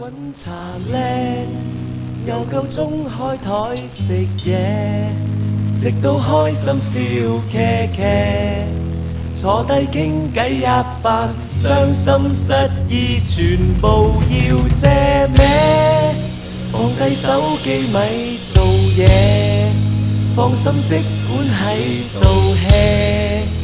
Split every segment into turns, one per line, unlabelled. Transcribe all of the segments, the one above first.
滚茶靓，又够钟开台食嘢，食到开心笑骑骑，坐低倾计一饭，伤心失意全部要借咩？放低手机咪做嘢，放心即管喺度吃。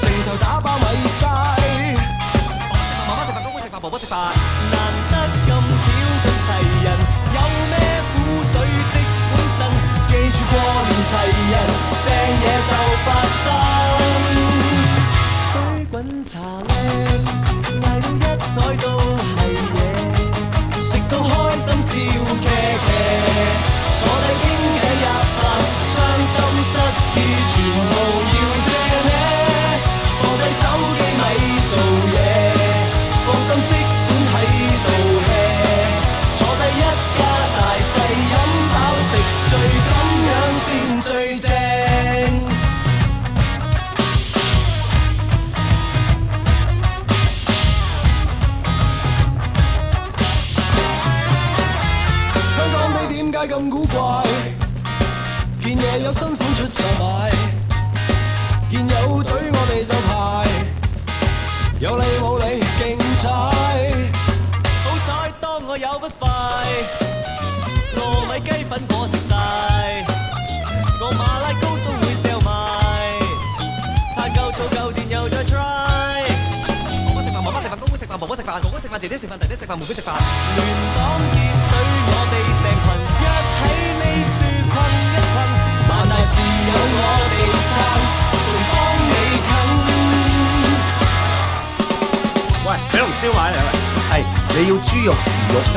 情就打包米晒，爸爸食饭，妈妈食饭，公公食饭，婆婆食饭，难得咁巧咁齐人，有咩苦水即管身，记住过年齐人正嘢就发生，水滚茶靓，嗌到一袋都系嘢，食到开心笑。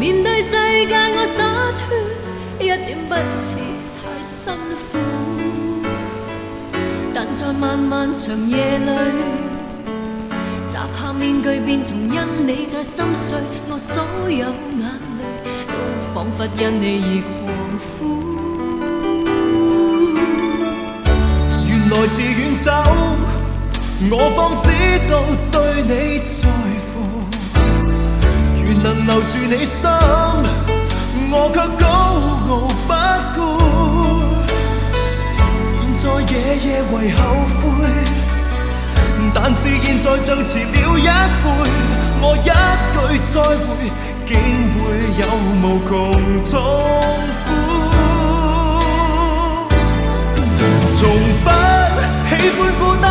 面
对世界，我洒脱，一点不似太辛苦。但在漫漫长夜里，摘下面具，便重因你再心碎，我所有眼泪都仿佛因你而狂呼。
原来自愿走，我方知道对你在乎。能留住你心，我却高傲不顾。现在夜夜为后悔，但是现在就迟了一辈。我一句再会，竟会有无穷痛苦。从不喜欢孤
单。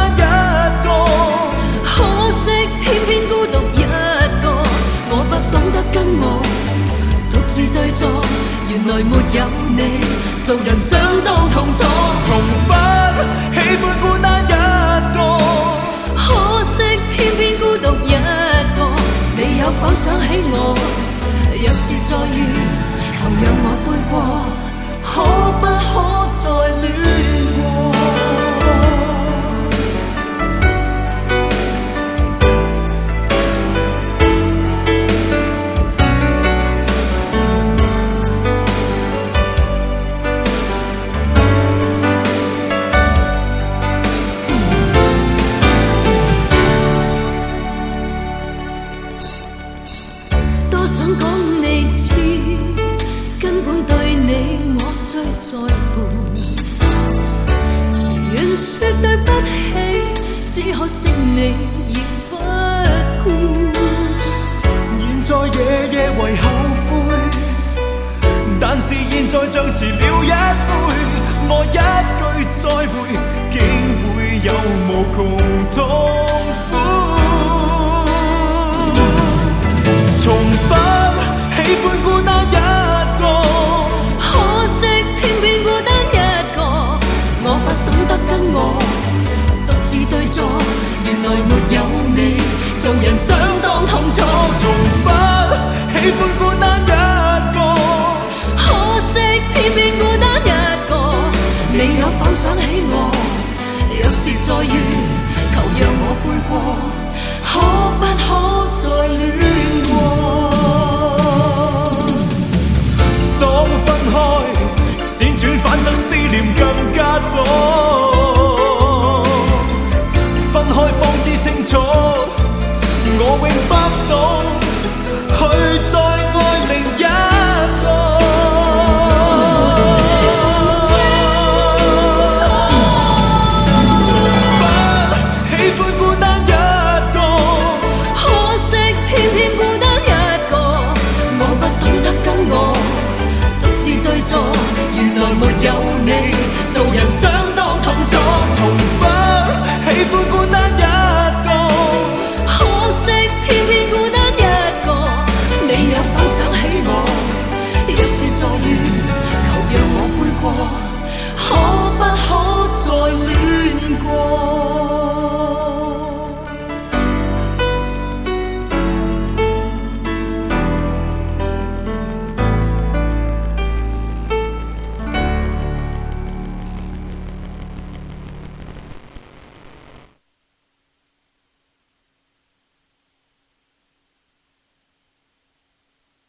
是对错，原来没有你，做人相当痛楚。
从不喜欢孤单一个，
可惜偏偏孤独一个。你有否想起我？若是再遇，求让我悔过，可不可再恋？你亦不顾，
现在夜夜为后悔。但是现在像迟了一杯，我一句再会，竟会有无穷痛。
反想起我？若是再遇，求让我悔过，可不可再恋过？
当分开，辗转反侧，思念更加多。分开方知清楚，我永不懂去再。